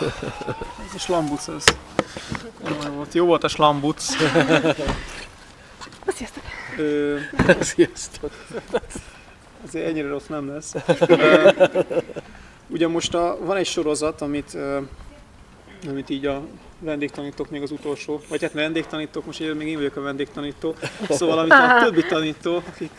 Ez a slambuc, ez. Jó volt, jó volt a slambuc. Sziasztok! Ö, Sziasztok. azért ennyire rossz nem lesz. Ö, ugye most a, van egy sorozat, amit, ö, amit így a vendégtanítók még az utolsó, vagy hát vendégtanítók, most én még én vagyok a vendégtanító, szóval amit a többi tanító, akik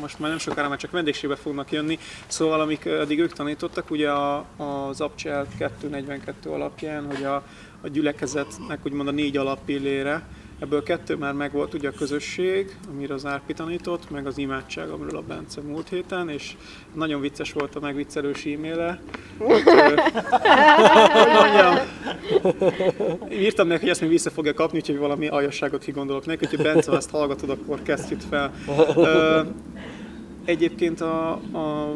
most már nem sokára már csak vendégségbe fognak jönni, szóval amik eddig ők tanítottak, ugye a, az Abcsel 242 alapján, hogy a, a gyülekezetnek úgymond a négy alappillére, Ebből kettő már megvolt ugye a közösség, amire az Árpi tanított, meg az imádság, amiről a Bence múlt héten, és nagyon vicces volt a megviccelős e-maile. Írtam neki, hogy ezt még vissza fogja kapni, úgyhogy valami aljasságot kigondolok neki, hogyha Bence, ha ezt hallgatod, akkor kezdj itt fel. Egyébként a, a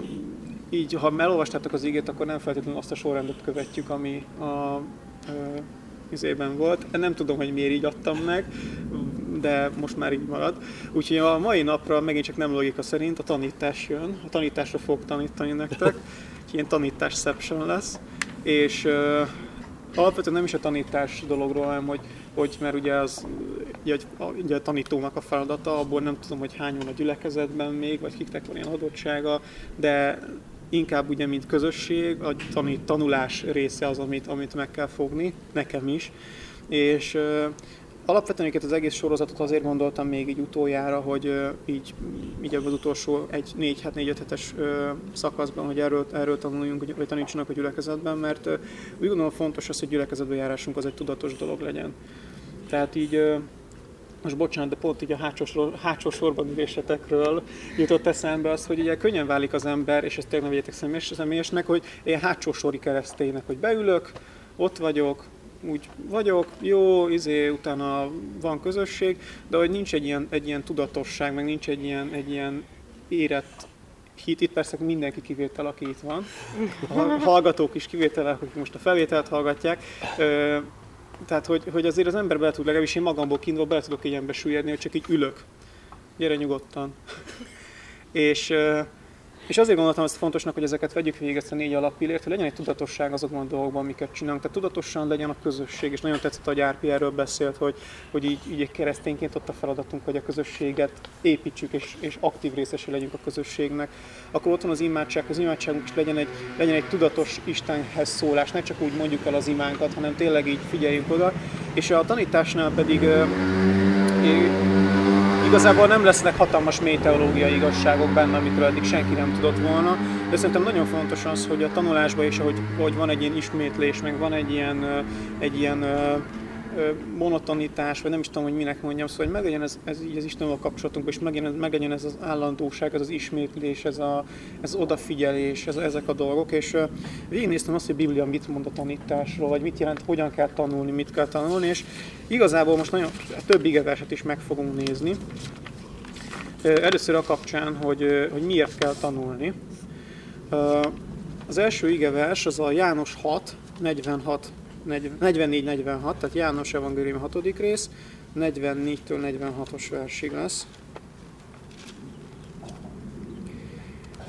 így, ha elolvastátok az ígét, akkor nem feltétlenül azt a sorrendet követjük, ami a, a izében volt. Nem tudom, hogy miért így adtam meg, de most már így marad. Úgyhogy a mai napra megint csak nem logika szerint a tanítás jön. A tanításra fog tanítani nektek. Ilyen tanításception lesz. És uh, alapvetően nem is a tanítás dologról, hanem hogy, hogy mert ugye az ugye, ugye a tanítónak a feladata, abból nem tudom, hogy hány van a gyülekezetben még, vagy kiknek van ilyen adottsága, de inkább ugye, mint közösség, a tanít, tanulás része az, amit, amit meg kell fogni, nekem is. És alapvetően az egész sorozatot azért gondoltam még így utoljára, hogy így, így az utolsó egy, négy, hát négy-öt hetes uh, szakaszban, hogy erről, erről tanuljunk, vagy tanítsanak a gyülekezetben, mert úgy gondolom fontos az, hogy gyülekezetbe járásunk az egy tudatos dolog legyen. Tehát így most bocsánat, de pont így a hátsó, sor, hátsó sorban ülésetekről jutott eszembe az, hogy ugye könnyen válik az ember, és ezt tényleg nem vegyetek személyes, személyesnek, hogy ilyen hátsó sori kereszténynek, hogy beülök, ott vagyok, úgy vagyok, jó, izé, utána van közösség, de hogy nincs egy ilyen, egy ilyen tudatosság, meg nincs egy ilyen, egy ilyen érett hit, itt persze mindenki kivétel, aki itt van, a hallgatók is kivételek, hogy most a felvételt hallgatják, tehát, hogy, hogy azért az ember bele tud, legalábbis én magamból kiindulva bele tudok ilyenbe süllyedni, hogy csak így ülök. Gyere nyugodtan. és, és azért gondoltam ezt fontosnak, hogy ezeket vegyük végig ezt a négy alappillért, hogy legyen egy tudatosság azokban a dolgokban, amiket csinálunk. Tehát tudatosan legyen a közösség, és nagyon tetszett, hogy Árpi erről beszélt, hogy, hogy így, így egy keresztényként ott a feladatunk, hogy a közösséget építsük, és, és aktív részesé legyünk a közösségnek. Akkor ott van az imádság, az imádságunk is legyen egy, legyen egy tudatos Istenhez szólás, ne csak úgy mondjuk el az imánkat, hanem tényleg így figyeljünk oda. És a tanításnál pedig Igazából nem lesznek hatalmas mély teológiai igazságok benne, amikről eddig senki nem tudott volna, de szerintem nagyon fontos az, hogy a tanulásban is, hogy, hogy van egy ilyen ismétlés, meg van egy ilyen, egy ilyen monotonitás, vagy nem is tudom, hogy minek mondjam, szóval hogy meglegyen ez, ez így az Istennel kapcsolatunkban, és meglegyen, meglegyen ez az állandóság, ez az ismétlés, ez, a, ez odafigyelés, ez, ezek a dolgok, és uh, végignéztem azt, hogy Biblia mit mond a tanításról, vagy mit jelent, hogyan kell tanulni, mit kell tanulni, és igazából most nagyon több igeverset is meg fogunk nézni. Először a kapcsán, hogy, hogy miért kell tanulni. Az első igevers az a János 6, 46 44-46, tehát János Evangélium 6. rész, 44-től 46-os versig lesz.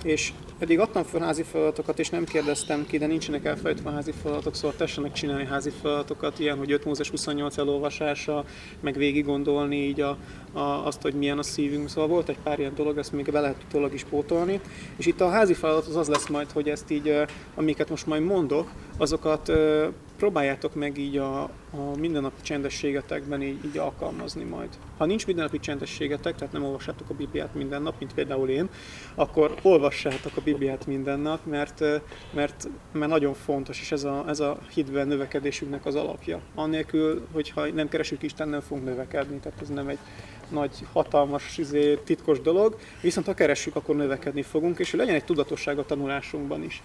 És Eddig adtam fel házi feladatokat, és nem kérdeztem ki, de nincsenek elfelejtve házi feladatok, szóval tessenek csinálni házi feladatokat, ilyen, hogy 5 Mózes 28 elolvasása, meg végig gondolni így a, a, azt, hogy milyen a szívünk. Szóval volt egy pár ilyen dolog, ezt még be lehet utólag is pótolni. És itt a házi feladat az az lesz majd, hogy ezt így, amiket most majd mondok, azokat próbáljátok meg így a, a mindennapi csendességetekben így, így alkalmazni majd. Ha nincs mindennapi csendességetek, tehát nem olvassátok a Bibliát minden nap, mint például én, akkor olvassátok a Bibliát minden nap, mert, mert, mert nagyon fontos, és ez a, ez a hitben növekedésünknek az alapja. Annélkül, hogyha nem keresünk Isten, nem fogunk növekedni, tehát ez nem egy nagy, hatalmas, izé, titkos dolog, viszont ha keressük, akkor növekedni fogunk, és legyen egy tudatosság a tanulásunkban is.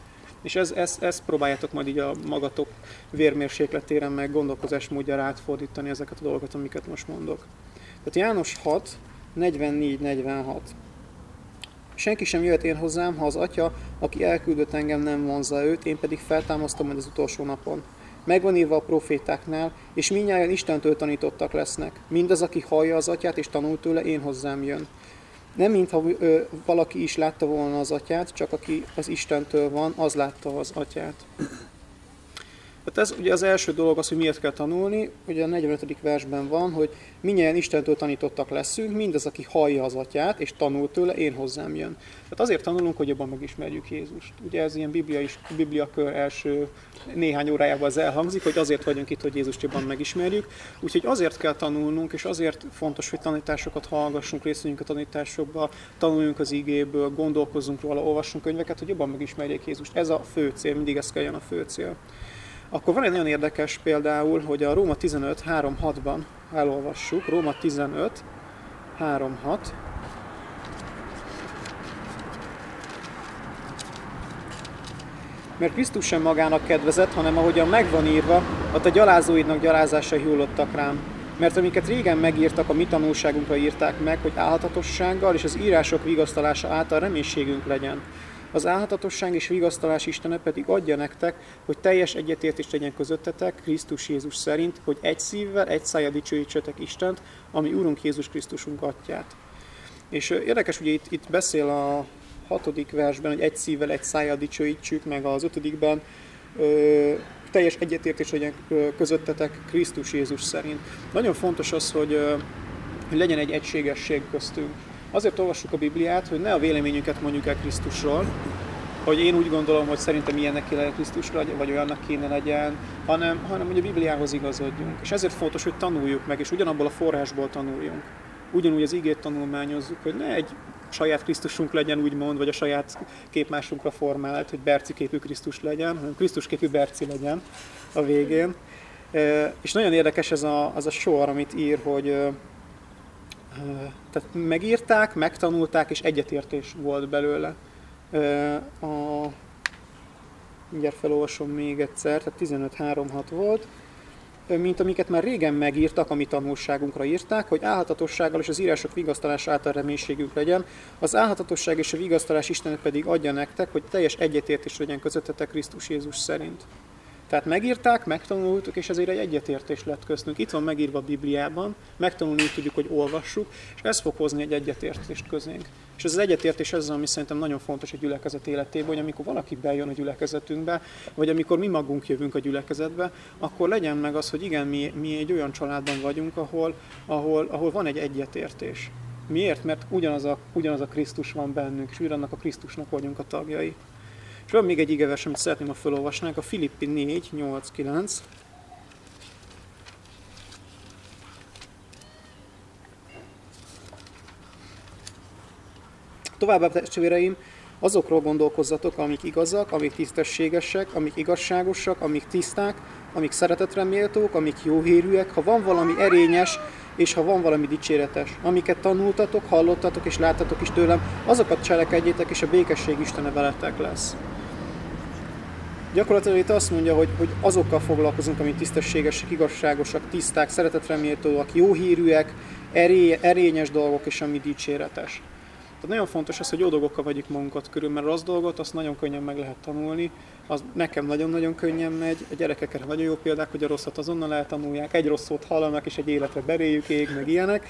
És ez, ez, ezt próbáljátok majd így a magatok vérmérsékletére, meg gondolkozásmódjára átfordítani ezeket a dolgokat, amiket most mondok. Tehát János 6, 44-46. Senki sem jöhet én hozzám, ha az atya, aki elküldött engem, nem vonza őt, én pedig feltámasztom majd az utolsó napon. Megvan írva a profétáknál, és minnyáján Istentől tanítottak lesznek. Mindaz, aki hallja az atyát és tanul tőle, én hozzám jön. Nem mintha ö, valaki is látta volna az atyát, csak aki az Istentől van, az látta az atyát. Hát ez ugye az első dolog az, hogy miért kell tanulni. Ugye a 45. versben van, hogy minnyien Istentől tanítottak leszünk, mindaz, aki hallja az atyát és tanul tőle, én hozzám jön. Tehát azért tanulunk, hogy jobban megismerjük Jézust. Ugye ez ilyen Biblia is, Biblia kör első néhány órájában az elhangzik, hogy azért vagyunk itt, hogy Jézust jobban megismerjük. Úgyhogy azért kell tanulnunk, és azért fontos, hogy tanításokat hallgassunk, részüljünk a tanításokba, tanuljunk az igéből, gondolkozzunk róla, olvassunk könyveket, hogy jobban megismerjék Jézust. Ez a fő cél, mindig ez kelljen a fő cél. Akkor van egy nagyon érdekes például, hogy a Róma 15 3.6-ban elolvassuk, Róma 15 3.6, mert Krisztus sem magának kedvezett, hanem ahogyan megvan írva, a gyalázóidnak gyalázásai hullottak rám. Mert amiket régen megírtak, a mi tanulságunkra írták meg, hogy álhatatossággal és az írások vigasztalása által reménységünk legyen. Az álhatatosság és vigasztalás Istene pedig adja nektek, hogy teljes egyetértés legyen közöttetek Krisztus Jézus szerint, hogy egy szívvel, egy szája dicsőítsetek Istent, ami Úrunk Jézus Krisztusunk atyát. És érdekes, ugye itt, itt beszél a hatodik versben, hogy egy szívvel, egy szája dicsőítsük, meg az ötödikben ö, teljes egyetértés legyen közöttetek Krisztus Jézus szerint. Nagyon fontos az, hogy, ö, hogy legyen egy egységesség köztünk. Azért olvassuk a Bibliát, hogy ne a véleményünket mondjuk el Krisztusról, hogy én úgy gondolom, hogy szerintem ilyennek kéne Krisztusra, vagy olyannak kéne legyen, hanem, hanem hogy a Bibliához igazodjunk. És ezért fontos, hogy tanuljuk meg, és ugyanabból a forrásból tanuljunk. Ugyanúgy az igét tanulmányozzuk, hogy ne egy saját Krisztusunk legyen, úgymond, vagy a saját képmásunkra formált, hogy Berci képű Krisztus legyen, hanem Krisztus képű Berci legyen a végén. És nagyon érdekes ez a, az a sor, amit ír, hogy tehát megírták, megtanulták, és egyetértés volt belőle. A, mindjárt felolvasom még egyszer, tehát 15.3.6 volt mint amiket már régen megírtak, ami tanulságunkra írták, hogy álhatatossággal és az írások vigasztalás által reménységünk legyen, az álhatatosság és a vigasztalás Istenet pedig adja nektek, hogy teljes egyetértés legyen közöttetek Krisztus Jézus szerint. Tehát megírták, megtanultuk, és ezért egy egyetértés lett köztünk. Itt van megírva a Bibliában, megtanulni tudjuk, hogy olvassuk, és ez fog hozni egy egyetértést közénk. És ez az egyetértés ez az, ami szerintem nagyon fontos a gyülekezet életében, hogy amikor valaki bejön a gyülekezetünkbe, vagy amikor mi magunk jövünk a gyülekezetbe, akkor legyen meg az, hogy igen, mi, mi egy olyan családban vagyunk, ahol, ahol, ahol van egy egyetértés. Miért? Mert ugyanaz a, ugyanaz a Krisztus van bennünk, és ugyanannak a Krisztusnak vagyunk a tagjai. És van még egy igeves, amit szeretném, a felolvasnánk, a Filippi 4, 8, 9. Továbbá, testvéreim, azokról gondolkozzatok, amik igazak, amik tisztességesek, amik igazságosak, amik tiszták, amik szeretetre méltók, amik jóhírűek, ha van valami erényes, és ha van valami dicséretes, amiket tanultatok, hallottatok és láttatok is tőlem, azokat cselekedjétek, és a békesség Istene veletek lesz. Gyakorlatilag itt azt mondja, hogy, hogy azokkal foglalkozunk, amik tisztességesek, igazságosak, tiszták, szeretetreméltóak, jó hírűek, erély, erényes dolgok, és ami dicséretes. Tehát nagyon fontos az, hogy jó dolgokkal vagyunk magunkat körül, mert rossz dolgot azt nagyon könnyen meg lehet tanulni. Az nekem nagyon-nagyon könnyen megy, a gyerekekre nagyon jó példák, hogy a rosszat azonnal eltanulják, egy rossz hallanak, és egy életre beréjük ég, meg ilyenek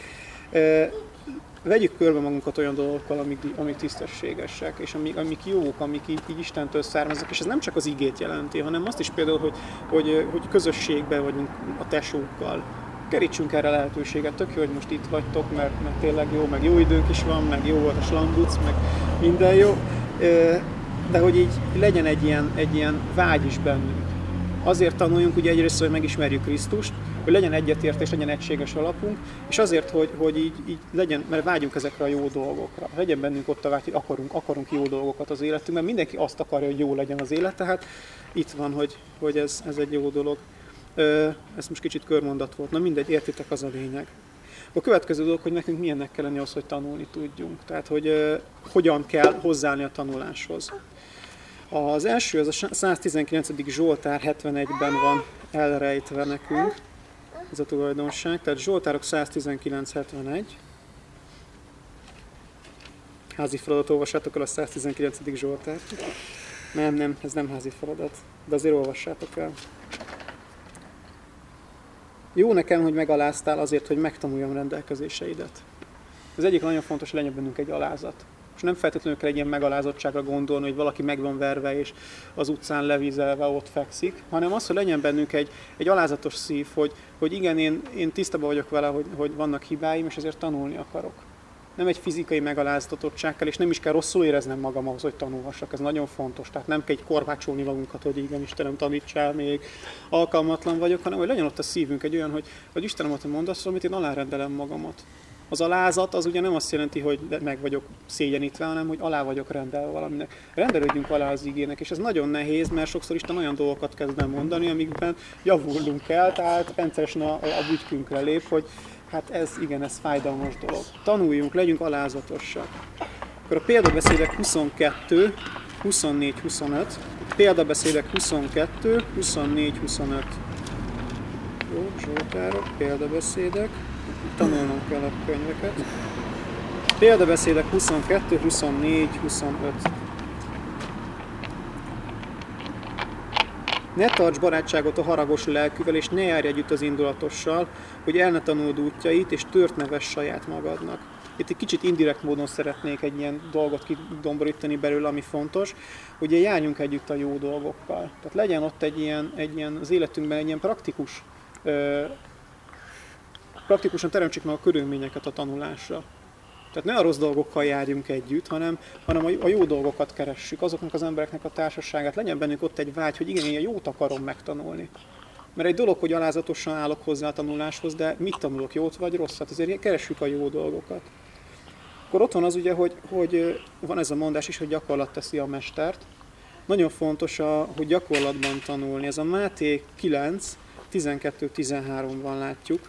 vegyük körbe magunkat olyan dolgokkal, amik, amik tisztességesek, és amik, amik jók, amik így, így Istentől származnak, és ez nem csak az igét jelenti, hanem azt is például, hogy, hogy, hogy közösségben vagyunk a tesókkal, kerítsünk erre lehetőséget, tök jó, hogy most itt vagytok, mert, mert tényleg jó, meg jó időnk is van, meg jó volt a slambuc, meg minden jó, de hogy így legyen egy ilyen, egy ilyen vágy is bennünk. Azért tanuljunk ugye egyrészt, hogy megismerjük Krisztust, hogy legyen egyetértés, legyen egységes alapunk, és azért, hogy, hogy így, így legyen, mert vágyunk ezekre a jó dolgokra. Legyen bennünk ott a vágy, hogy akarunk, akarunk jó dolgokat az életünkben. Mindenki azt akarja, hogy jó legyen az élet, tehát itt van, hogy, hogy ez, ez egy jó dolog. Ez most kicsit körmondat volt. Na mindegy, értitek, az a lényeg. A következő dolog, hogy nekünk milyennek kell lenni az, hogy tanulni tudjunk. Tehát, hogy uh, hogyan kell hozzáállni a tanuláshoz. Az első, az a 119. Zsoltár 71-ben van elrejtve nekünk ez a tulajdonság. Tehát Zsoltárok 119.71. Házi feladat olvassátok el a 119. Zsoltárt. Nem, nem, ez nem házi feladat, de azért olvassátok el. Jó nekem, hogy megaláztál azért, hogy megtanuljam rendelkezéseidet. Az egyik nagyon fontos, hogy legyen bennünk egy alázat. És nem feltétlenül kell egy ilyen megalázottságra gondolni, hogy valaki meg van verve és az utcán levízelve ott fekszik, hanem az, hogy legyen bennünk egy, egy alázatos szív, hogy, hogy igen, én, én tisztában vagyok vele, hogy, hogy vannak hibáim, és ezért tanulni akarok nem egy fizikai megaláztatottsággal, és nem is kell rosszul éreznem magam ahhoz, hogy tanulhassak. Ez nagyon fontos. Tehát nem kell egy korvácsolni magunkat, hogy igen, Istenem, tanítsál, még alkalmatlan vagyok, hanem hogy legyen ott a szívünk egy olyan, hogy, hogy Istenem, hogy mondasz, amit én alárendelem magamat. Az alázat az ugye nem azt jelenti, hogy meg vagyok szégyenítve, hanem hogy alá vagyok rendelve valaminek. Rendelődjünk alá az igének, és ez nagyon nehéz, mert sokszor Isten olyan dolgokat kezd mondani, amikben javulunk kell, tehát rendszeresen a, a bütykünkre lép, hogy hát ez igen, ez fájdalmas dolog. Tanuljunk, legyünk alázatosak. Akkor a példabeszédek 22, 24, 25. Példabeszédek 22, 24, 25. Jó, Zsoltárok, példabeszédek. Tanulnom kell a könyveket. Példabeszédek 22, 24, 25. Ne tarts barátságot a haragos lelkűvel, és ne járj együtt az indulatossal, hogy el ne tanuld útjait, és tört neves saját magadnak. Itt egy kicsit indirekt módon szeretnék egy ilyen dolgot kidomborítani belőle, ami fontos, hogy járjunk együtt a jó dolgokkal. Tehát legyen ott egy ilyen, egy ilyen az életünkben egy ilyen praktikus, ö, praktikusan teremtsük meg a körülményeket a tanulásra. Tehát ne a rossz dolgokkal járjunk együtt, hanem, hanem a jó dolgokat keressük, azoknak az embereknek a társaságát. Legyen bennünk ott egy vágy, hogy igen, én jót akarom megtanulni. Mert egy dolog, hogy alázatosan állok hozzá a tanuláshoz, de mit tanulok, jót vagy rosszat? Ezért keressük a jó dolgokat. Akkor ott van az ugye, hogy, hogy van ez a mondás is, hogy gyakorlat teszi a mestert. Nagyon fontos, a, hogy gyakorlatban tanulni. Ez a Máté 9, 12-13-ban látjuk.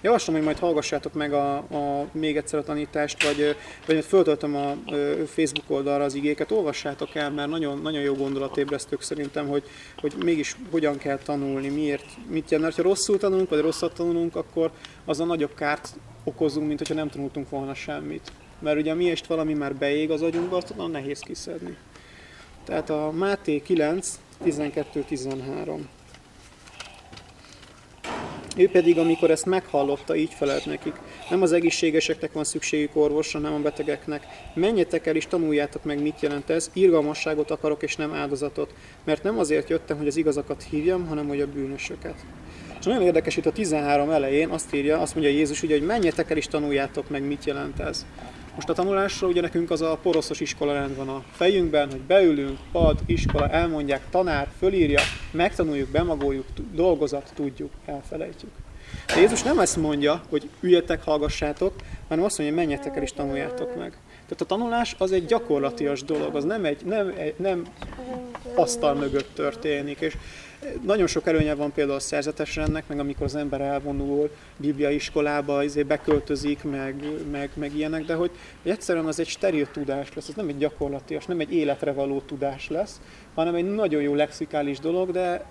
Javaslom, hogy majd hallgassátok meg a, a, még egyszer a tanítást, vagy, vagy föltöltöm a, Facebook oldalra az igéket, olvassátok el, mert nagyon, nagyon jó gondolatébresztők szerintem, hogy, hogy mégis hogyan kell tanulni, miért, mit jelent. Ha rosszul tanulunk, vagy rosszat tanulunk, akkor az a nagyobb kárt okozunk, mint hogyha nem tanultunk volna semmit. Mert ugye miért valami már beég az agyunkba, azt nagyon nehéz kiszedni. Tehát a Máté 9, 12-13. Ő pedig, amikor ezt meghallotta, így felelt nekik. Nem az egészségeseknek van szükségük orvosra, nem a betegeknek. Menjetek el és tanuljátok meg, mit jelent ez. Irgalmasságot akarok és nem áldozatot. Mert nem azért jöttem, hogy az igazakat hívjam, hanem hogy a bűnösöket. És nagyon érdekes, itt a 13 elején azt írja, azt mondja Jézus, ugye, hogy menjetek el és tanuljátok meg, mit jelent ez. Most a tanulásra ugye nekünk az a poroszos iskola rend van a fejünkben, hogy beülünk, pad, iskola, elmondják, tanár, fölírja, megtanuljuk, bemagoljuk, dolgozat, tudjuk, elfelejtjük. De Jézus nem ezt mondja, hogy üljetek, hallgassátok, hanem azt mondja, hogy menjetek el és tanuljátok meg. Tehát a tanulás az egy gyakorlatias dolog, az nem, egy, nem, nem asztal mögött történik. És nagyon sok előnye van például a szerzetes rendnek, meg amikor az ember elvonul bibliai iskolába, izé beköltözik, meg, meg, meg ilyenek, de hogy, hogy egyszerűen az egy steril tudás lesz, ez nem egy gyakorlatias, nem egy életre való tudás lesz, hanem egy nagyon jó lexikális dolog, de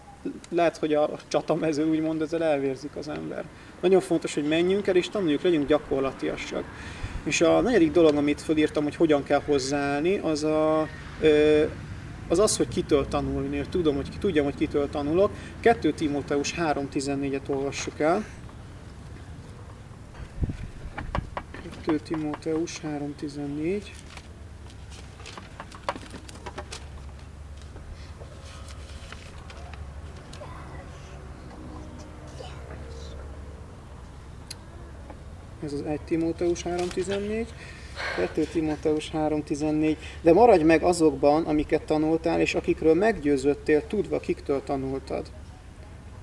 lehet, hogy a csatamező úgymond ezzel elvérzik az ember. Nagyon fontos, hogy menjünk el és tanuljuk, legyünk gyakorlatiasak. És a negyedik dolog, amit fölírtam, hogy hogyan kell hozzáállni, az a, az az, hogy kitől tanulni. Tudom, hogy tudjam, hogy kitől tanulok. 2 Timóteus 3.14-et olvassuk el. 2 Timóteus 3.14. Ez az 1 Timóteus 3.14. 2 Timóteus 3.14. De maradj meg azokban, amiket tanultál, és akikről meggyőzöttél, tudva, kiktől tanultad.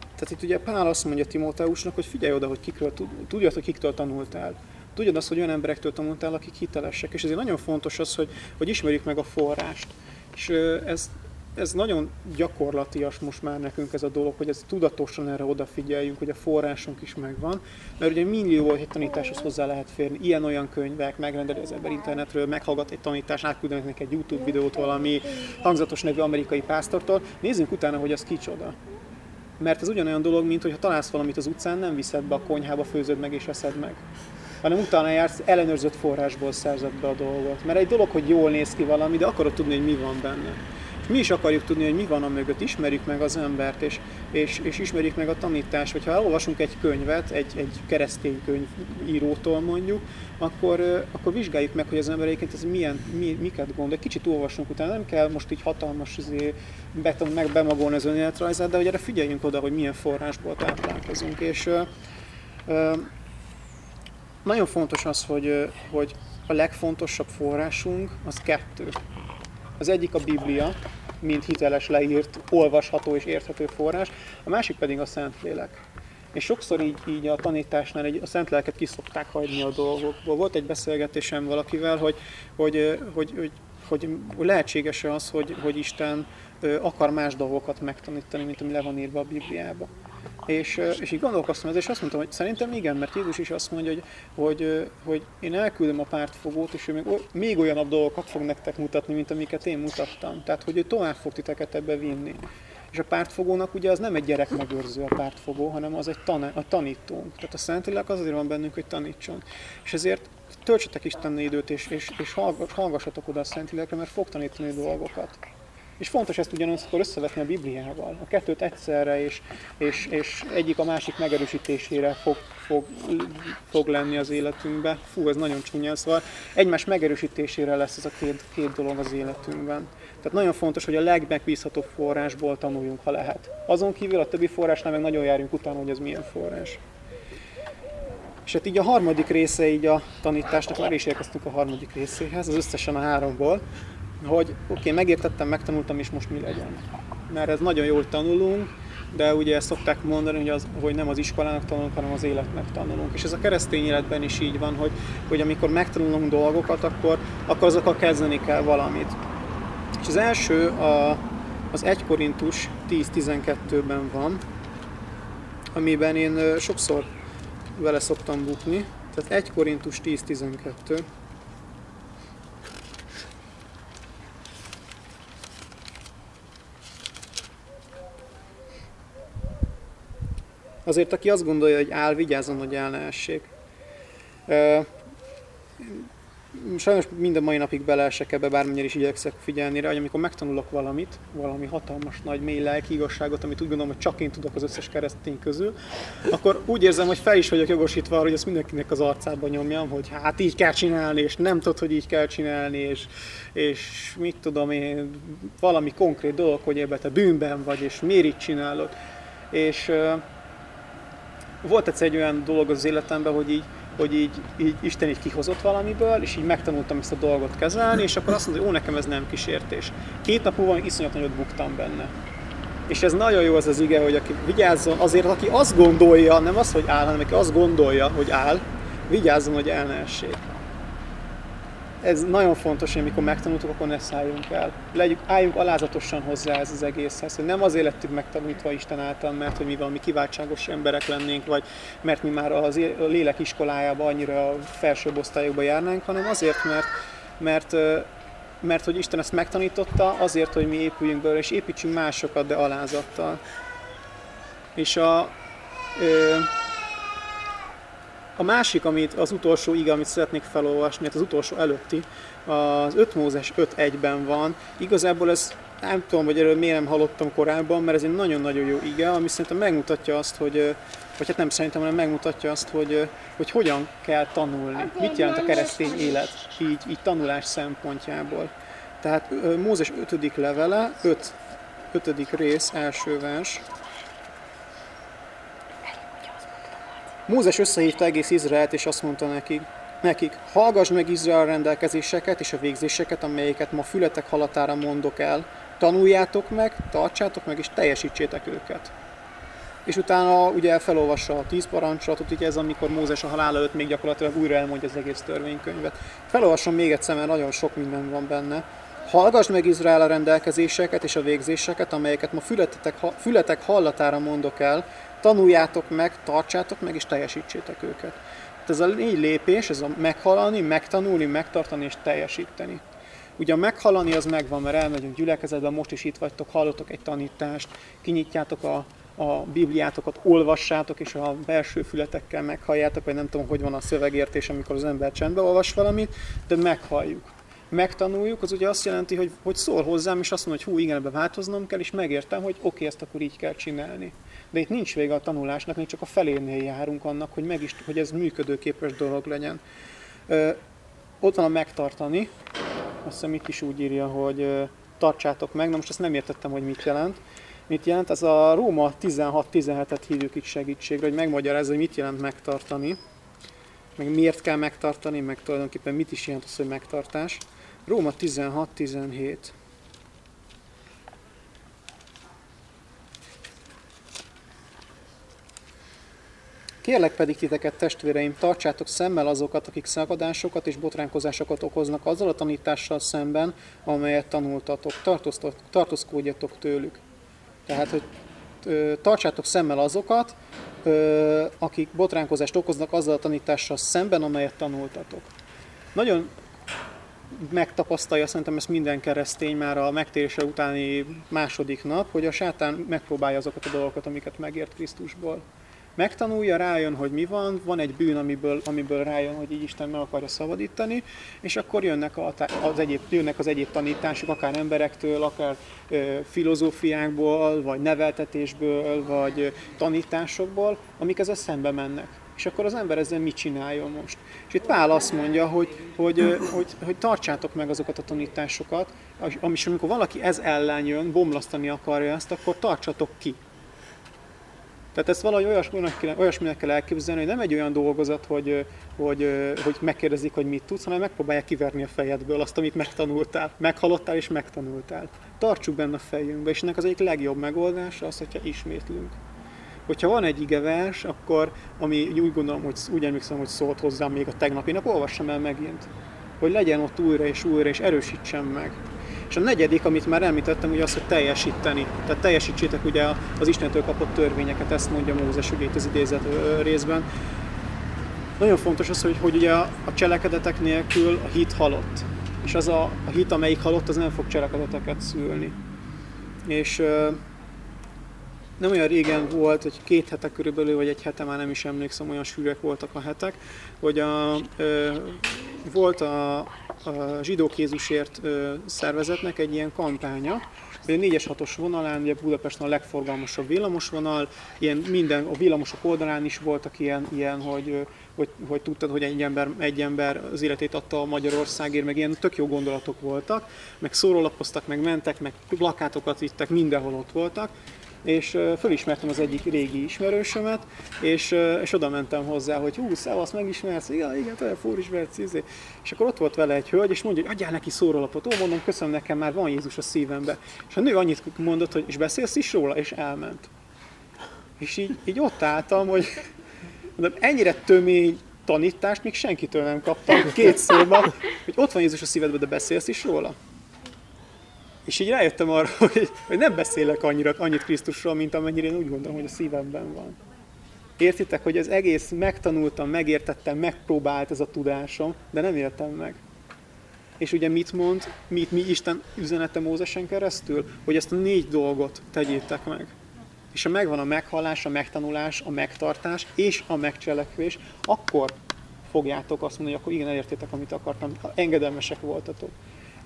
Tehát itt ugye Pál azt mondja Timóteusnak, hogy figyelj oda, hogy kikről, tudjad, hogy kiktől tanultál. Tudjad azt, hogy olyan emberektől tanultál, akik hitelesek. És ezért nagyon fontos az, hogy, hogy ismerjük meg a forrást. És ez ez nagyon gyakorlatias most már nekünk ez a dolog, hogy ez tudatosan erre odafigyeljünk, hogy a forrásunk is megvan, mert ugye millió egy tanításhoz hozzá lehet férni, ilyen-olyan könyvek, megrendeli az ember internetről, meghallgat egy tanítást, átküldenek neki egy YouTube videót valami hangzatos nevű amerikai pásztortól, nézzünk utána, hogy az kicsoda. Mert ez ugyanolyan dolog, mint hogyha találsz valamit az utcán, nem viszed be a konyhába, főzöd meg és eszed meg hanem utána jársz, ellenőrzött forrásból szerzett be a dolgot. Mert egy dolog, hogy jól néz ki valami, de akarod tudni, hogy mi van benne. Mi is akarjuk tudni, hogy mi van a mögött, ismerjük meg az embert, és, és, és ismerjük meg a tanítást. Hogyha elolvasunk egy könyvet, egy, egy keresztény könyv írótól mondjuk, akkor, akkor vizsgáljuk meg, hogy az ember egyébként ez milyen, mi, miket gondol. Kicsit olvasunk utána, nem kell most így hatalmas izé, beton, meg bemagolni az önéletrajzát, de hogy erre figyeljünk oda, hogy milyen forrásból táplálkozunk. És ö, ö, nagyon fontos az, hogy, hogy a legfontosabb forrásunk az kettő. Az egyik a Biblia, mint hiteles, leírt, olvasható és érthető forrás, a másik pedig a Szentlélek. És sokszor így, így a tanításnál egy, a szent lelket kiszokták hagyni a dolgokból. Volt egy beszélgetésem valakivel, hogy, hogy, hogy, hogy, hogy, hogy lehetséges-e az, hogy, hogy Isten akar más dolgokat megtanítani, mint ami le van írva a Bibliába. És, és így gondolkoztam ezzel, és azt mondtam, hogy szerintem igen, mert Jézus is azt mondja, hogy, hogy, hogy én elküldöm a pártfogót, és ő még, még olyanabb dolgokat fog nektek mutatni, mint amiket én mutattam. Tehát, hogy ő tovább fog titeket ebbe vinni. És a pártfogónak ugye az nem egy gyerek megőrző a pártfogó, hanem az egy taná, a tanítónk. Tehát a Szentlélek az azért van bennünk, hogy tanítson. És ezért töltsetek Isten időt, és, és, és hallgassatok oda a Szentlélekre, mert fog tanítani dolgokat. És fontos ezt ugyanakkor összevetni a Bibliával. A kettőt egyszerre és, és, és egyik a másik megerősítésére fog, fog, fog lenni az életünkben. Fú, ez nagyon csúnya, szóval egymás megerősítésére lesz ez a két, két dolog az életünkben. Tehát nagyon fontos, hogy a legmegbízhatóbb forrásból tanuljunk, ha lehet. Azon kívül a többi forrásnál meg nagyon járjunk utána, hogy ez milyen forrás. És hát így a harmadik része így a tanításnak, már is érkeztünk a harmadik részéhez, az összesen a háromból hogy oké, okay, megértettem, megtanultam, és most mi legyen. Mert ez nagyon jól tanulunk, de ugye ezt szokták mondani, hogy, az, hogy nem az iskolának tanulunk, hanem az életnek tanulunk. És ez a keresztény életben is így van, hogy, hogy amikor megtanulunk dolgokat, akkor, akkor azokkal kezdeni kell valamit. És az első a, az 1 Korintus 10-12-ben van, amiben én sokszor vele szoktam bukni. Tehát 1 Korintus 10-12. Azért, aki azt gondolja, hogy áll, vigyázzon, hogy el ne essék. Sajnos minden mai napig beleesek ebbe, bármennyire is igyekszek figyelni rá, hogy amikor megtanulok valamit, valami hatalmas, nagy, mély lelki igazságot, amit úgy gondolom, hogy csak én tudok az összes keresztény közül, akkor úgy érzem, hogy fel is vagyok jogosítva arra, hogy ezt mindenkinek az arcába nyomjam, hogy hát így kell csinálni, és nem tudod, hogy így kell csinálni, és, és mit tudom én, valami konkrét dolog, hogy ebbe te bűnben vagy, és miért így csinálod. És volt egyszer egy olyan dolog az életemben, hogy így, hogy így, így Isten így kihozott valamiből, és így megtanultam ezt a dolgot kezelni, és akkor azt mondta, hogy ó, nekem ez nem kísértés. Két nap múlva iszonyat nagyot buktam benne. És ez nagyon jó az az ige, hogy aki vigyázzon, azért aki azt gondolja, nem az, hogy áll, hanem aki azt gondolja, hogy áll, vigyázzon, hogy el ne essék ez nagyon fontos, hogy amikor megtanultuk, akkor ne szálljunk el. Legyünk, álljunk alázatosan hozzá ez az egészhez, hogy nem azért lettük megtanítva Isten által, mert hogy mi valami kiváltságos emberek lennénk, vagy mert mi már az a lélek iskolájába annyira a felsőbb osztályokba járnánk, hanem azért, mert, mert, mert hogy Isten ezt megtanította, azért, hogy mi épüljünk belőle, és építsünk másokat, de alázattal. És a, ö, a másik, amit az utolsó ige, amit szeretnék felolvasni, hát az utolsó előtti, az 5 Mózes 5.1-ben van. Igazából ez nem tudom, hogy erről miért nem hallottam korábban, mert ez egy nagyon-nagyon jó ige, ami szerintem megmutatja azt, hogy, vagy hát nem szerintem, hanem megmutatja azt, hogy, hogy hogyan kell tanulni. Mit jelent a keresztény élet így, így tanulás szempontjából. Tehát Mózes 5. levele, 5. 5. rész, első vers. Mózes összehívta egész Izraelt, és azt mondta nekik, nekik, hallgass meg Izrael rendelkezéseket és a végzéseket, amelyeket ma fületek halatára mondok el, tanuljátok meg, tartsátok meg, és teljesítsétek őket. És utána ugye felolvassa a tíz parancsolatot, ugye ez amikor Mózes a halál előtt még gyakorlatilag újra elmondja az egész törvénykönyvet. Felolvasom még egyszer, mert nagyon sok minden van benne. Hallgass meg Izrael a rendelkezéseket és a végzéseket, amelyeket ma fületek, fületek hallatára mondok el, tanuljátok meg, tartsátok meg és teljesítsétek őket. Tehát ez a négy lépés, ez a meghalani, megtanulni, megtartani és teljesíteni. Ugye a meghalani az megvan, mert elmegyünk gyülekezetbe, most is itt vagytok, hallotok egy tanítást, kinyitjátok a, a Bibliátokat, olvassátok, és a belső fületekkel meghalljátok, vagy nem tudom, hogy van a szövegértés, amikor az ember csendbe olvas valamit, de meghalljuk. Megtanuljuk, az ugye azt jelenti, hogy, hogy szól hozzám, és azt mondja, hogy hú, igen, ebbe változnom kell, és megértem, hogy oké, okay, ezt akkor így kell csinálni. De itt nincs vége a tanulásnak, még csak a felénél járunk annak, hogy, meg is, hogy ez működőképes dolog legyen. Ö, ott van a megtartani, azt hiszem itt is úgy írja, hogy ö, tartsátok meg, na most azt nem értettem, hogy mit jelent. Mit jelent? Ez a Róma 16-17-et hívjuk itt segítségre, hogy megmagyarázza, hogy mit jelent megtartani, meg miért kell megtartani, meg tulajdonképpen mit is jelent az, hogy megtartás. Róma 16-17. Kérlek pedig titeket, testvéreim, tartsátok szemmel azokat, akik szakadásokat és botránkozásokat okoznak azzal a tanítással szemben, amelyet tanultatok. Tartózkodjatok tőlük. Tehát, hogy tartsátok szemmel azokat, akik botránkozást okoznak azzal a tanítással szemben, amelyet tanultatok. Nagyon megtapasztalja szerintem ezt minden keresztény már a megtérése utáni második nap, hogy a sátán megpróbálja azokat a dolgokat, amiket megért Krisztusból megtanulja, rájön, hogy mi van, van egy bűn, amiből, amiből rájön, hogy így Isten meg akarja szabadítani, és akkor jönnek, a, az egyéb, jönnek az egyéb tanítások, akár emberektől, akár ö, filozófiákból, vagy neveltetésből, vagy tanításokból, amik ezzel szembe mennek. És akkor az ember ezzel mit csináljon most? És itt Pál azt mondja, hogy, hogy, hogy, hogy, tartsátok meg azokat a tanításokat, és amikor valaki ez ellen jön, bomlasztani akarja ezt, akkor tartsatok ki. Tehát ezt valahogy olyasminek kell, olyasminek kell elképzelni, hogy nem egy olyan dolgozat, hogy, hogy, hogy megkérdezik, hogy mit tudsz, hanem megpróbálják kiverni a fejedből azt, amit megtanultál, meghallottál és megtanultál. Tartsuk benne a fejünkbe, és ennek az egyik legjobb megoldása az, hogyha ismétlünk. Hogyha van egy igevers, akkor, ami úgy gondolom, hogy úgy emlékszem, hogy szólt hozzám még a tegnapi nap, olvassam el megint. Hogy legyen ott újra és újra, és erősítsem meg. És a negyedik, amit már említettem, ugye az, hogy teljesíteni. Tehát teljesítsétek ugye az Istentől kapott törvényeket, ezt mondja Mózes ugye itt az idézet részben. Nagyon fontos az, hogy, hogy ugye a, cselekedetek nélkül a hit halott. És az a, a hit, amelyik halott, az nem fog cselekedeteket szülni. És nem olyan régen volt, hogy két hete körülbelül, vagy egy hete már nem is emlékszem, olyan sűrűek voltak a hetek, hogy a, ö, volt a, a zsidók Jézusért szervezetnek egy ilyen kampánya, hogy a 4-es 6-os vonalán, ugye Budapesten a legforgalmasabb villamosvonal, ilyen minden, a villamosok oldalán is voltak ilyen, ilyen hogy, hogy, hogy tudtad, hogy egy ember, egy ember az életét adta a Magyarországért, meg ilyen tök jó gondolatok voltak, meg szórólapoztak, meg mentek, meg plakátokat vittek, mindenhol ott voltak, és fölismertem az egyik régi ismerősömet, és, és oda mentem hozzá, hogy hú, szevasz, megismersz, igen, igen, te Fóris Berci, izé. és akkor ott volt vele egy hölgy, és mondja, hogy adjál neki szórólapot, ó, mondom, köszönöm nekem, már van Jézus a szívembe. És a nő annyit mondott, hogy és beszélsz is róla, és elment. És így, így ott álltam, hogy mondom, ennyire tömény tanítást még senkitől nem kaptam, két szóban, hogy ott van Jézus a szívedben, de beszélsz is róla. És így rájöttem arra, hogy, hogy nem beszélek annyira, annyit Krisztusról, mint amennyire én úgy gondolom, hogy a szívemben van. Értitek, hogy az egész megtanultam, megértettem, megpróbált ez a tudásom, de nem éltem meg. És ugye mit mond, mit mi Isten üzenete Mózesen keresztül? Hogy ezt a négy dolgot tegyétek meg. És ha megvan a meghallás, a megtanulás, a megtartás és a megcselekvés, akkor fogjátok azt mondani, hogy akkor igen, elértétek, amit akartam, engedelmesek voltatok.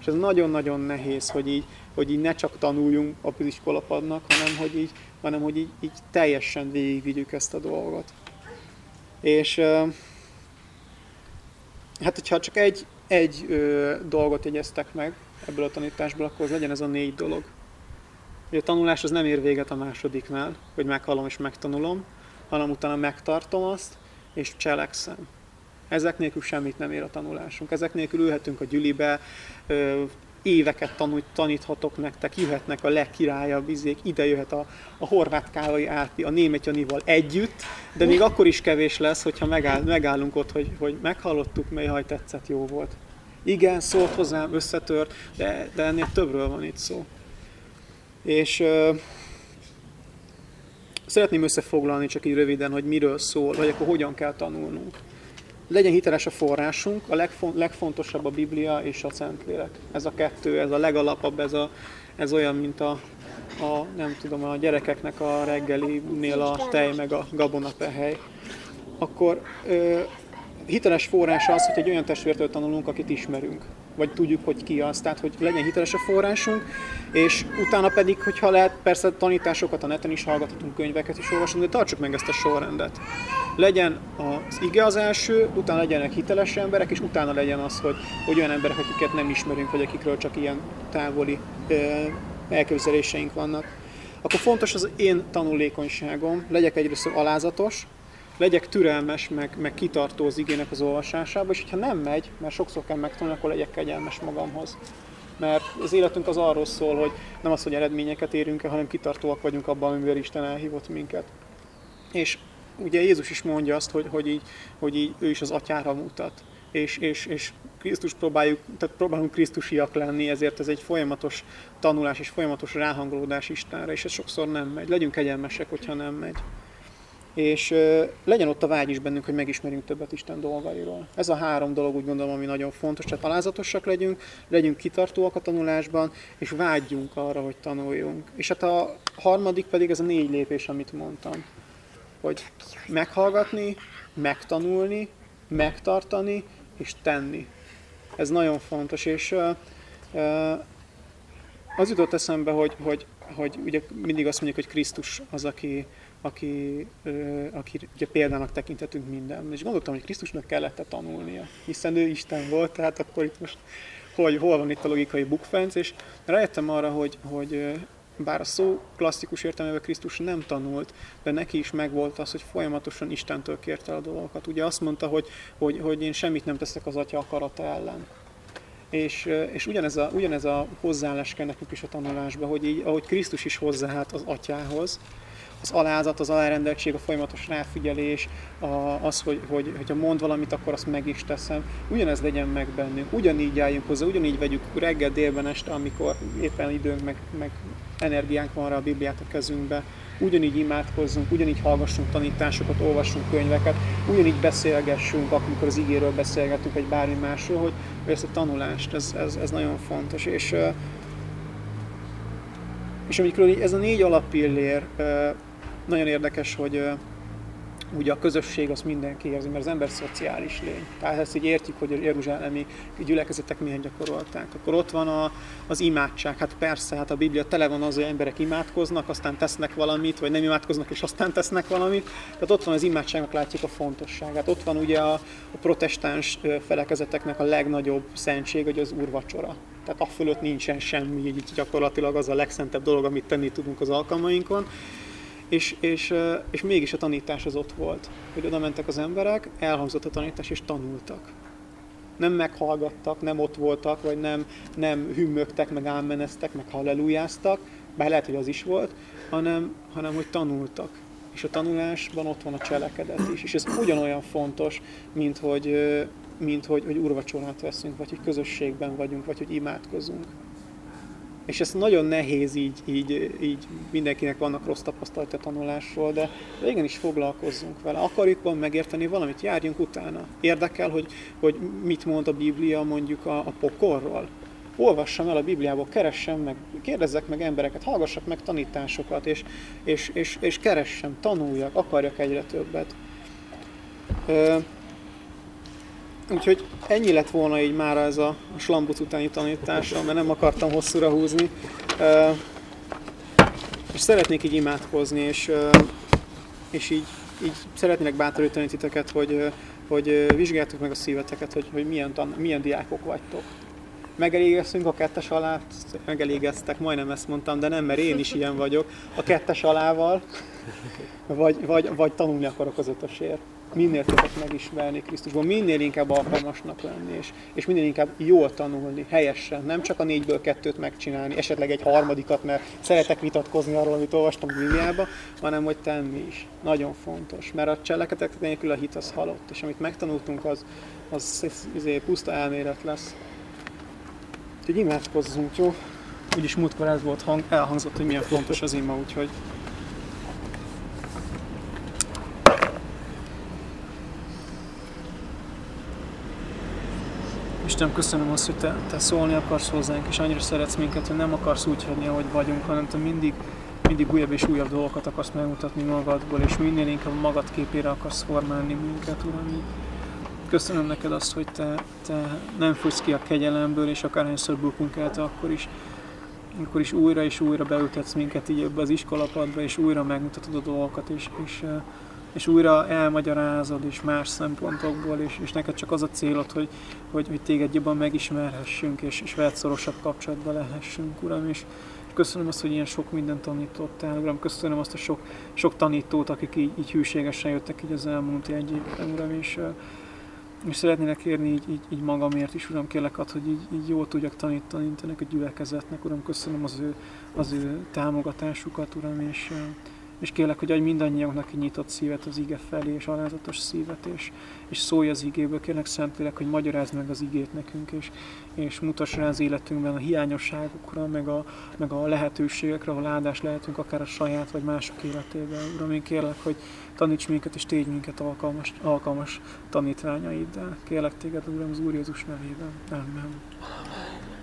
És ez nagyon-nagyon nehéz, hogy így, hogy így ne csak tanuljunk a iskolapadnak, hanem hogy így, hanem hogy így, így teljesen végigvigyük ezt a dolgot. És hát, hogyha csak egy, egy ö, dolgot jegyeztek meg ebből a tanításból, akkor az legyen ez a négy dolog. Hogy a tanulás az nem ér véget a másodiknál, hogy meghallom és megtanulom, hanem utána megtartom azt, és cselekszem. Ezek nélkül semmit nem ér a tanulásunk. Ezek nélkül ülhetünk a gyülibe, éveket tanult, taníthatok nektek, jöhetnek a legkirályabb izék, ide jöhet a, a horvát Károly Árpi, a német Janival együtt, de még akkor is kevés lesz, hogyha megáll, megállunk ott, hogy, hogy meghallottuk, mely haj tetszett, jó volt. Igen, szólt hozzám, összetört, de, de ennél többről van itt szó. És ö, szeretném összefoglalni csak így röviden, hogy miről szól, vagy akkor hogyan kell tanulnunk legyen hiteles a forrásunk, a legfontosabb a Biblia és a Szentlélek. Ez a kettő, ez a legalapabb, ez, a, ez olyan, mint a, a, nem tudom, a gyerekeknek a reggelinél a tej meg a gabonapehely. Akkor ö, hiteles forrás az, hogy egy olyan testvértől tanulunk, akit ismerünk. Vagy tudjuk, hogy ki az, tehát hogy legyen hiteles a forrásunk, és utána pedig, hogyha lehet, persze tanításokat a neten is hallgathatunk, könyveket is olvasunk, de tartsuk meg ezt a sorrendet. Legyen az ige az első, utána legyenek hiteles emberek, és utána legyen az, hogy, hogy olyan emberek, akiket nem ismerünk, vagy akikről csak ilyen távoli elképzeléseink vannak. Akkor fontos az én tanulékonyságom, legyek egyrészt alázatos, legyek türelmes, meg, meg kitartó az igének az olvasásába, és ha nem megy, mert sokszor kell megtanulni, akkor legyek kegyelmes magamhoz. Mert az életünk az arról szól, hogy nem az, hogy eredményeket érünk el, hanem kitartóak vagyunk abban, amivel Isten elhívott minket. És ugye Jézus is mondja azt, hogy, hogy, így, hogy így ő is az atyára mutat. És, és, és Krisztus próbáljuk, tehát próbálunk Krisztusiak lenni, ezért ez egy folyamatos tanulás és folyamatos ráhangolódás Istenre, és ez sokszor nem megy. Legyünk kegyelmesek, hogyha nem megy és legyen ott a vágy is bennünk, hogy megismerjünk többet Isten dolgairól. Ez a három dolog úgy gondolom, ami nagyon fontos, tehát alázatosak legyünk, legyünk kitartóak a tanulásban, és vágyjunk arra, hogy tanuljunk. És hát a harmadik pedig ez a négy lépés, amit mondtam, hogy meghallgatni, megtanulni, megtartani és tenni. Ez nagyon fontos, és az jutott eszembe, hogy, hogy, hogy ugye mindig azt mondjuk, hogy Krisztus az, aki, aki, aki ugye példának tekintetünk minden. És gondoltam, hogy Krisztusnak kellett tanulnia, hiszen ő Isten volt, tehát akkor itt most hogy, hol van itt a logikai bukfenc, és rájöttem arra, hogy, hogy bár a szó klasszikus értelmében Krisztus nem tanult, de neki is megvolt az, hogy folyamatosan Istentől kérte a dolgokat. Ugye azt mondta, hogy, hogy, hogy én semmit nem teszek az atya akarata ellen. És, és ugyanez, a, ugyanez a hozzáállás kell nekünk is a tanulásba, hogy így, ahogy Krisztus is hozzáállt az atyához, az alázat, az alárendeltség, a folyamatos ráfigyelés, a, az, hogy, hogy, hogyha mond valamit, akkor azt meg is teszem. Ugyanez legyen meg bennünk, ugyanígy álljunk hozzá, ugyanígy vegyük reggel, délben, este, amikor éppen időnk, meg, meg energiánk van rá a Bibliát a kezünkbe, ugyanígy imádkozzunk, ugyanígy hallgassunk tanításokat, olvassunk könyveket, ugyanígy beszélgessünk, amikor az igéről beszélgetünk, vagy bármi másról, hogy, hogy ezt a tanulást, ez, ez, ez nagyon fontos. És, és amikor ez a négy alappillér nagyon érdekes, hogy ugye a közösség az mindenki érzi, mert az ember szociális lény. Tehát ezt így értjük, hogy a jeruzsálemi gyülekezetek milyen gyakorolták. Akkor ott van a, az imádság. Hát persze, hát a Biblia tele van az, hogy emberek imádkoznak, aztán tesznek valamit, vagy nem imádkoznak, és aztán tesznek valamit. Tehát ott van az imádságnak látjuk a fontosságát. Ott van ugye a, a protestáns felekezeteknek a legnagyobb szentség, hogy az úrvacsora. Tehát a fölött nincsen semmi, így gyakorlatilag az a legszentebb dolog, amit tenni tudunk az alkalmainkon és, és, és mégis a tanítás az ott volt, hogy oda mentek az emberek, elhangzott a tanítás, és tanultak. Nem meghallgattak, nem ott voltak, vagy nem, nem hümmögtek, meg ámmeneztek, meg hallelujáztak, bár lehet, hogy az is volt, hanem, hanem hogy tanultak. És a tanulásban ott van a cselekedet is. És ez ugyanolyan fontos, mint hogy, mint hogy, hogy urvacsorát veszünk, vagy hogy közösségben vagyunk, vagy hogy imádkozunk. És ez nagyon nehéz így, így, így mindenkinek vannak rossz tapasztalata a tanulásról, de, de igenis foglalkozzunk vele. Akarjuk van megérteni valamit, járjunk utána. Érdekel, hogy, hogy mit mond a Biblia mondjuk a, a pokorról. Olvassam el a Bibliából, keressem meg, kérdezzek meg embereket, hallgassak meg tanításokat, és, és, és, és keressem, tanuljak, akarjak egyre többet. Úgyhogy ennyi lett volna így már ez a, a slambut utáni tanításom, mert nem akartam hosszúra húzni. Uh, és szeretnék így imádkozni, és, uh, és így, így szeretnék bátorítani titeket, hogy, hogy vizsgáljátok meg a szíveteket, hogy, hogy milyen, tan, milyen diákok vagytok. Megelégeztünk a kettes alá, megelégeztek, majdnem ezt mondtam, de nem, mert én is ilyen vagyok, a kettes alával, vagy, vagy, vagy tanulni akarok az ötösért minél többet megismerni Krisztusban, minél inkább alkalmasnak lenni, és, és minél inkább jól tanulni, helyesen, nem csak a négyből kettőt megcsinálni, esetleg egy harmadikat, mert szeretek vitatkozni arról, amit olvastam Bibliába, hanem hogy tenni is. Nagyon fontos, mert a cselekedetek nélkül a hit az halott, és amit megtanultunk, az, az, az, az puszta elmélet lesz. Úgyhogy imádkozzunk, jó? Úgyis múltkor ez volt hang, elhangzott, hogy milyen fontos az ima, úgyhogy Istenem, köszönöm azt, hogy te, te szólni akarsz hozzánk, és annyira szeretsz minket, hogy nem akarsz úgy hagyni, ahogy vagyunk, hanem te mindig, mindig újabb és újabb dolgokat akarsz megmutatni magadból, és minél inkább magad képére akarsz formálni minket, Uram. Így köszönöm neked azt, hogy te, te nem fogsz ki a kegyelemből, és akárhányszor bukunk el, te akkor is, akkor is újra és újra beültetsz minket így ebbe az iskolapadba, és újra megmutatod a dolgokat, és, és, és újra elmagyarázod, és más szempontokból, és, és neked csak az a célod, hogy, hogy, hogy téged jobban megismerhessünk, és, és veled szorosabb kapcsolatban lehessünk, Uram, és, köszönöm azt, hogy ilyen sok mindent tanítottál, Uram, köszönöm azt a sok, sok tanítót, akik így, így hűségesen jöttek így az elmúlt egy évben, Uram, és, és szeretnélek kérni így, így, így magamért is, Uram, kérlek ad, hogy így, így jól tudjak tanítani ennek a gyülekezetnek, Uram, köszönöm az ő, az ő támogatásukat, Uram, és, és kérlek, hogy adj mindannyiunknak egy nyitott szívet az ige felé, és alázatos szívet, és, és szólj az igéből. Kérlek, Szentlélek, hogy magyarázd meg az igét nekünk, és, és mutass rá az életünkben a hiányosságokra, meg a, meg a lehetőségekre, ahol áldás lehetünk, akár a saját vagy mások életében. Uram, én kérlek, hogy taníts minket és tégy minket alkalmas, alkalmas tanítványaiddal. Kérlek téged, Uram, az Úr Jézus nevében. Amen.